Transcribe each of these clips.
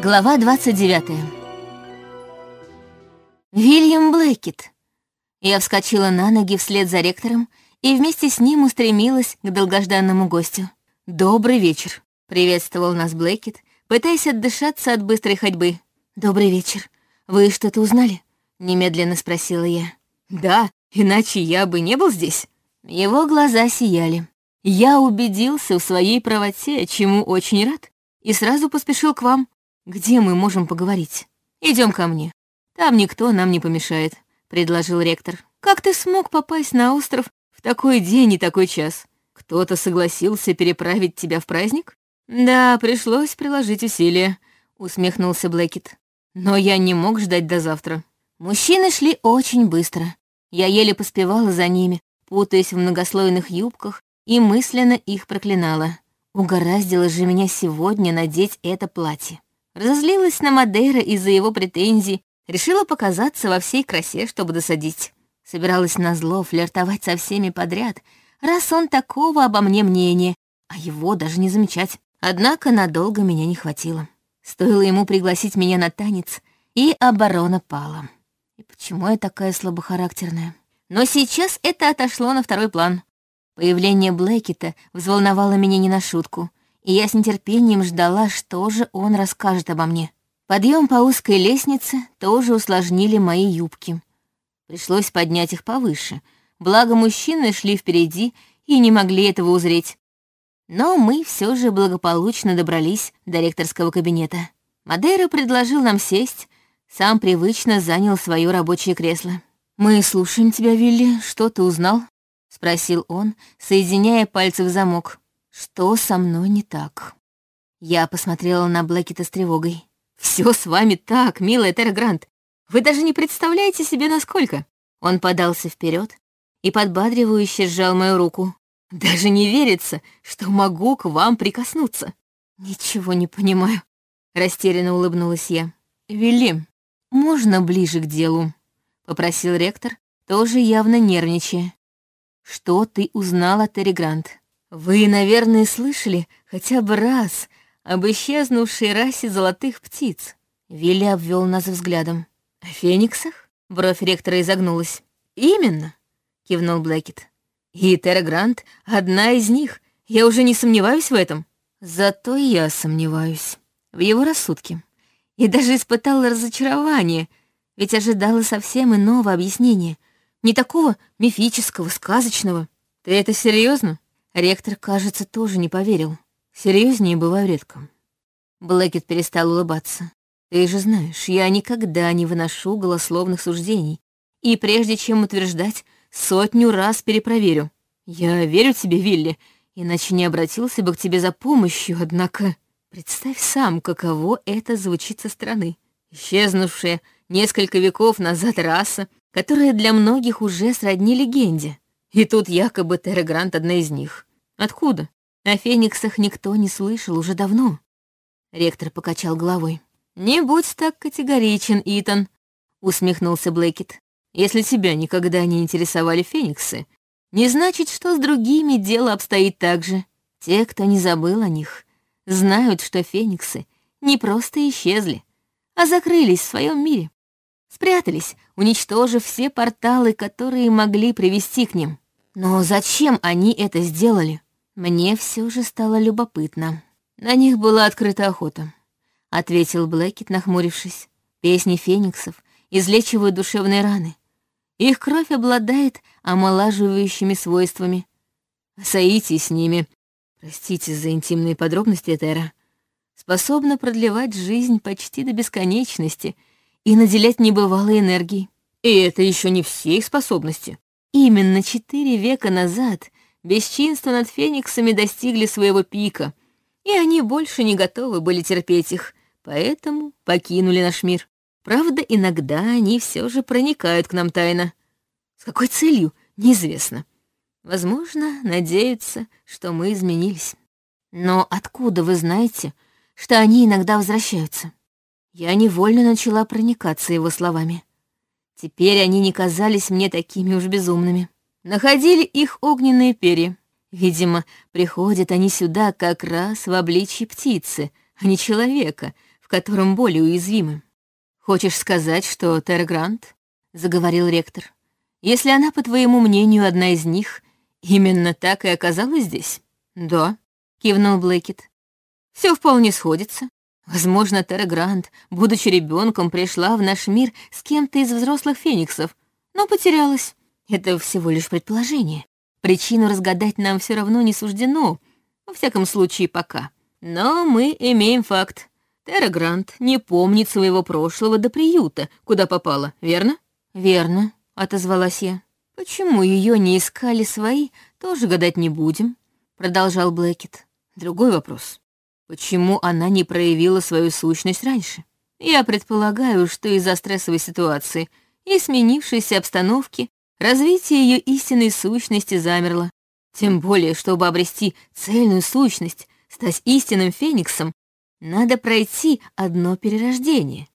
Глава 29. Вильям Блэкет. Я вскочила на ноги вслед за ректором и вместе с ним устремилась к долгожданному гостю. «Добрый вечер», — приветствовал нас Блэкет, пытаясь отдышаться от быстрой ходьбы. «Добрый вечер. Вы что-то узнали?» — немедленно спросила я. «Да, иначе я бы не был здесь». Его глаза сияли. Я убедился в своей правоте, чему очень рад, и сразу поспешил к вам. Где мы можем поговорить? Идем ко мне. Там никто нам не помешает, предложил ректор. Как ты смог попасть на остров в такой день и такой час? Кто-то согласился переправить тебя в праздник? Да, пришлось приложить усилия, усмехнулся Блэкет. Но я не мог ждать до завтра. Мужчины шли очень быстро. Я еле поспевала за ними, путаясь в многослойных юбках, и мысленно их проклинала. Угораздило же меня сегодня надеть это платье. Разозлилась на Мадейра из-за его претензий, решила показаться во всей красе, чтобы досадить. Собиралась на зло флиртовать со всеми подряд, раз он такого обо мне мнения, а его даже не замечать. Однако надолго меня не хватило. Стоило ему пригласить меня на танец, и оборона пала. И почему я такая слабохарактерная? Но сейчас это отошло на второй план. Появление Блэкета взволновало меня не на шутку и я с нетерпением ждала, что же он расскажет обо мне. Подъем по узкой лестнице тоже усложнили мои юбки. Пришлось поднять их повыше, благо мужчины шли впереди и не могли этого узреть. Но мы все же благополучно добрались до ректорского кабинета. Мадейра предложил нам сесть, сам привычно занял свое рабочее кресло. «Мы слушаем тебя, Вилли. Что ты узнал?» — спросил он, соединяя пальцы в замок. Что со мной не так? Я посмотрела на Блэкета с тревогой. Все с вами так, милая Терра Грант. Вы даже не представляете себе, насколько. Он подался вперед и подбадривающе сжал мою руку. Даже не верится, что могу к вам прикоснуться. Ничего не понимаю. Растерянно улыбнулась я. Вели, можно ближе к делу? Попросил ректор, тоже явно нервничая. Что ты узнала, Терри Грант? Вы, наверное, слышали хотя бы раз об исчезнувшей расе золотых птиц. Вилли обвел нас взглядом. О фениксах? Бровь ректора изогнулась. Именно, кивнул Блэкет. И Терра Грант — одна из них. Я уже не сомневаюсь в этом. Зато я сомневаюсь в его рассудке. И даже испытала разочарование, ведь ожидала совсем иного объяснения. Не такого мифического, сказочного. Ты это серьезно? Ректор, кажется, тоже не поверил. Серьезнее бываю редко. Блэкет перестал улыбаться. Ты же знаешь, я никогда не выношу голословных суждений. И прежде чем утверждать, сотню раз перепроверю. Я верю тебе, Вилли, иначе не обратился бы к тебе за помощью, однако... Представь сам, каково это звучит со стороны. Исчезнувшая несколько веков назад раса, которая для многих уже сродни легенде. И тут якобы Терра Грант одна из них. Откуда? О фениксах никто не слышал уже давно. Ректор покачал головой. «Не будь так категоричен, Итан», — усмехнулся Блэкет. «Если тебя никогда не интересовали фениксы, не значит, что с другими дело обстоит так же. Те, кто не забыл о них, знают, что фениксы не просто исчезли, а закрылись в своем мире. Спрятались, уничтожив все порталы, которые могли привести к ним. Но зачем они это сделали? Мне все же стало любопытно. На них была открыта охота, ответил Блэкет, нахмурившись. Песни фениксов излечивают душевные раны. Их кровь обладает омолаживающими свойствами. Соитие с ними, простите за интимные подробности, Этера, способна продлевать жизнь почти до бесконечности и наделять небывалой энергией. И это еще не все их способности. Именно четыре века назад бесчинства над фениксами достигли своего пика, и они больше не готовы были терпеть их, поэтому покинули наш мир. Правда, иногда они все же проникают к нам тайно. С какой целью, неизвестно. Возможно, надеются, что мы изменились. Но откуда вы знаете, что они иногда возвращаются? Я невольно начала проникаться его словами. Теперь они не казались мне такими уж безумными. Находили их огненные перья. Видимо, приходят они сюда как раз в обличье птицы, а не человека, в котором более уязвимы. «Хочешь сказать, что Терра Грант?» — заговорил ректор. «Если она, по твоему мнению, одна из них, именно так и оказалась здесь?» «Да», — кивнул Блэкет. Все вполне сходится. Возможно, Терра Грант, будучи ребенком, пришла в наш мир с кем-то из взрослых фениксов, но потерялась. Это всего лишь предположение. Причину разгадать нам все равно не суждено, во всяком случае, пока. Но мы имеем факт. Терра Грант не помнит своего прошлого до приюта, куда попала, верно? Верно, отозвалась я. Почему ее не искали свои, тоже гадать не будем, продолжал Блэкет. Другой вопрос. Почему она не проявила свою сущность раньше? Я предполагаю, что из-за стрессовой ситуации и сменившейся обстановки развитие ее истинной сущности замерло. Тем более, чтобы обрести цельную сущность, стать истинным фениксом, надо пройти одно перерождение.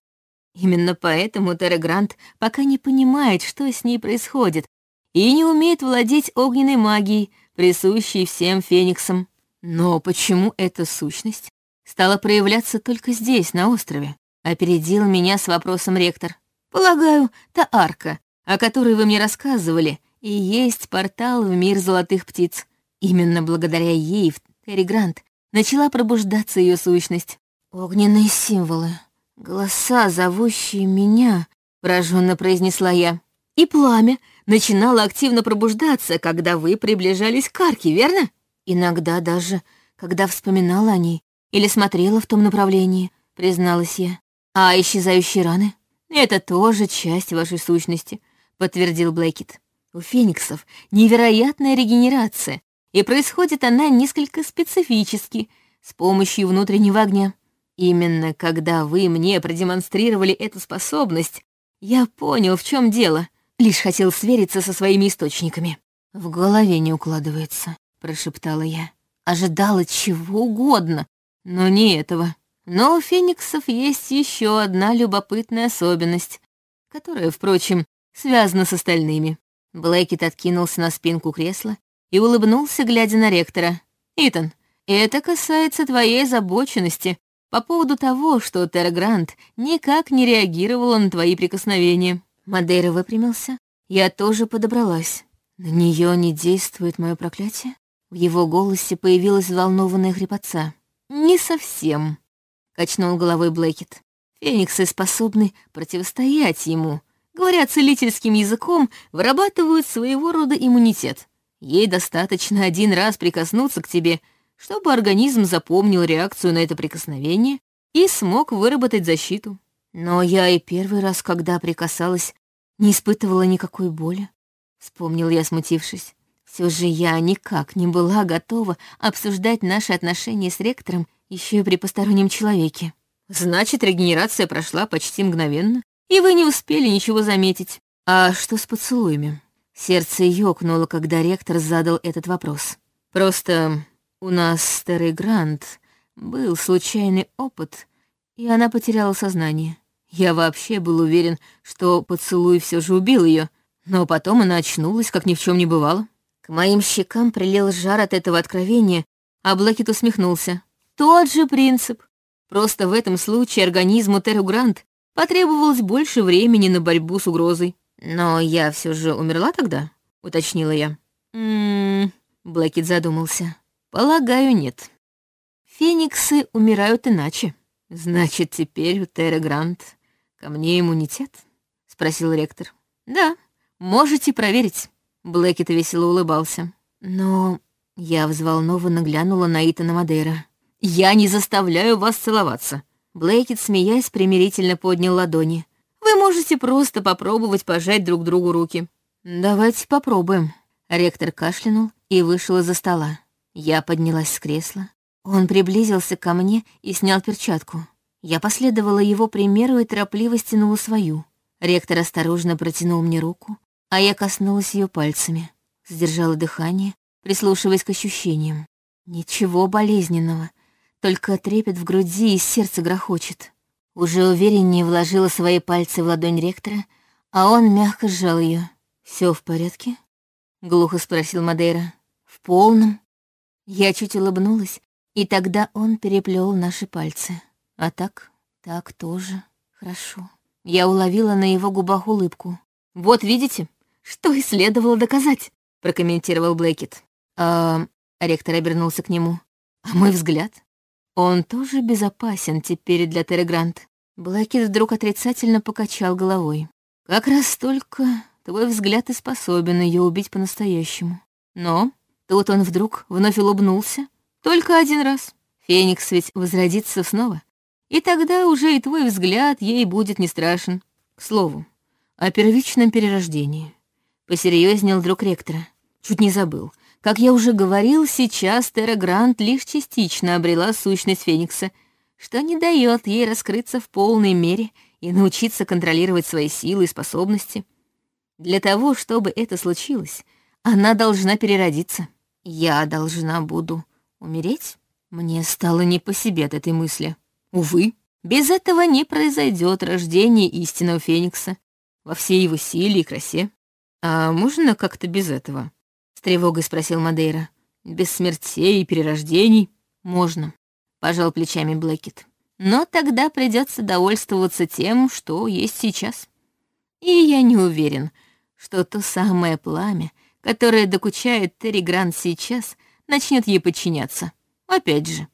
Именно поэтому Терра Грант пока не понимает, что с ней происходит, и не умеет владеть огненной магией, присущей всем фениксам. Но почему эта сущность стала проявляться только здесь, на острове? Опередил меня с вопросом ректор. Полагаю, та арка, о которой вы мне рассказывали, и есть портал в мир золотых птиц. Именно благодаря ей в Терри Грант начала пробуждаться ее сущность. Огненные символы, голоса, зовущие меня, пораженно произнесла я. И пламя начинало активно пробуждаться, когда вы приближались к арке, верно? Иногда даже, когда вспоминала о ней или смотрела в том направлении, призналась я. А исчезающие раны — это тоже часть вашей сущности, подтвердил Блэкет. У фениксов невероятная регенерация, и происходит она несколько специфически, с помощью внутреннего огня. Именно когда вы мне продемонстрировали эту способность, я понял, в чем дело. Лишь хотел свериться со своими источниками. В голове не укладывается прошептала я. Ожидала чего угодно, но не этого. Но у фениксов есть еще одна любопытная особенность, которая, впрочем, связана с остальными. Блэкет откинулся на спинку кресла и улыбнулся, глядя на ректора. «Итан, это касается твоей озабоченности по поводу того, что Терра Грант никак не реагировала на твои прикосновения». Мадейра выпрямился. Я тоже подобралась. На нее не действует мое проклятие? В его голосе появилась взволнованная хрипотца. «Не совсем», — качнул головой Блэкет. «Фениксы способны противостоять ему. Говоря целительским языком, вырабатывают своего рода иммунитет. Ей достаточно один раз прикоснуться к тебе, чтобы организм запомнил реакцию на это прикосновение и смог выработать защиту. Но я и первый раз, когда прикасалась, не испытывала никакой боли», — вспомнил я, смутившись. Все же я никак не была готова обсуждать наши отношения с ректором еще и при постороннем человеке. Значит, регенерация прошла почти мгновенно, и вы не успели ничего заметить. А что с поцелуями? Сердце ёкнуло, когда ректор задал этот вопрос. Просто у нас с Террой Грант был случайный опыт, и она потеряла сознание. Я вообще был уверен, что поцелуй все же убил ее, но потом она очнулась, как ни в чем не бывало. К моим щекам прилил жар от этого откровения, а Блэкет усмехнулся. Тот же принцип. Просто в этом случае организму Терру Грант потребовалось больше времени на борьбу с угрозой. Но я все же умерла тогда, уточнила я. Ммм, Блэкет задумался. Полагаю, нет. Фениксы умирают иначе. Значит, теперь у Терры Грант ко мне иммунитет? Спросил ректор. Да, можете проверить. Блэкет весело улыбался. Но я взволнованно глянула на Итана Мадейра. «Я не заставляю вас целоваться». Блэкет, смеясь, примирительно поднял ладони. «Вы можете просто попробовать пожать друг другу руки». «Давайте попробуем». Ректор кашлянул и вышел из-за стола. Я поднялась с кресла. Он приблизился ко мне и снял перчатку. Я последовала его примеру и торопливо стянула свою. Ректор осторожно протянул мне руку, а я коснулась ее пальцами, сдержала дыхание, прислушиваясь к ощущениям. Ничего болезненного, только трепет в груди и сердце грохочет. Уже увереннее вложила свои пальцы в ладонь ректора, а он мягко сжал ее. Все в порядке?» — глухо спросил Мадейра. «В полном». Я чуть улыбнулась, и тогда он переплел наши пальцы. А так, Так тоже хорошо. Я уловила на его губах улыбку. «Вот видите, что и следовало доказать», — прокомментировал Блэкет. «А...» — ректор обернулся к нему. «А мой взгляд? Он тоже безопасен теперь для Терри Грант». Блэкет вдруг отрицательно покачал головой. «Как раз только твой взгляд и способен ее убить по-настоящему. Но тут он вдруг вновь улыбнулся. Только один раз. Феникс ведь возродится снова. И тогда уже и твой взгляд ей будет не страшен. К слову, о первичном перерождении. Посерьезнел друг ректора. Чуть не забыл. Как я уже говорил, сейчас Терра Грант лишь частично обрела сущность Феникса, что не дает ей раскрыться в полной мере и научиться контролировать свои силы и способности. Для того, чтобы это случилось, она должна переродиться. Я должна буду умереть? Мне стало не по себе от этой мысли. Увы, без этого не произойдет рождение истинного Феникса во всей его силе и красе. А можно как-то без этого? С тревогой спросил Мадейра. Без смертей и перерождений? Можно, пожал плечами Блэкет. Но тогда придется довольствоваться тем, что есть сейчас. И я не уверен, что то самое пламя, которое докучает Терри Грант сейчас, начнет ей подчиняться. Опять же,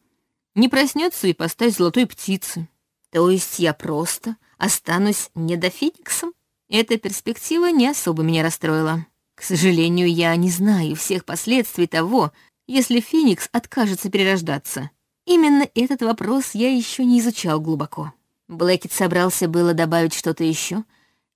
не проснется и поставить золотой птицы. То есть я просто останусь недофениксом? Эта перспектива не особо меня расстроила. К сожалению, я не знаю всех последствий того, если Феникс откажется перерождаться. Именно этот вопрос я еще не изучал глубоко. Блэкет собрался было добавить что-то еще,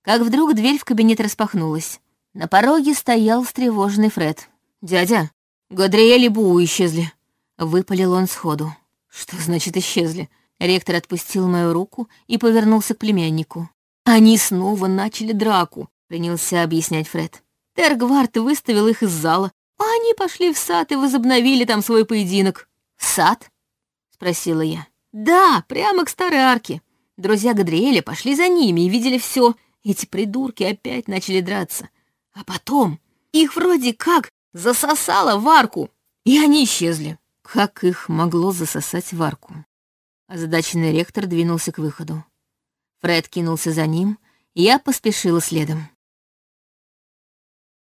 как вдруг дверь в кабинет распахнулась. На пороге стоял встревоженный Фред. «Дядя, Гадриэль и Буу исчезли», — выпалил он сходу. «Что значит исчезли?» Ректор отпустил мою руку и повернулся к племяннику. «Они снова начали драку», — принялся объяснять Фред. Тергвард выставил их из зала, а они пошли в сад и возобновили там свой поединок. «В сад?» — спросила я. «Да, прямо к старой арке. Друзья Гадриэля пошли за ними и видели все. Эти придурки опять начали драться. А потом их вроде как засосало в арку, и они исчезли. Как их могло засосать в арку? Озадаченный ректор двинулся к выходу. Фред кинулся за ним, я поспешила следом.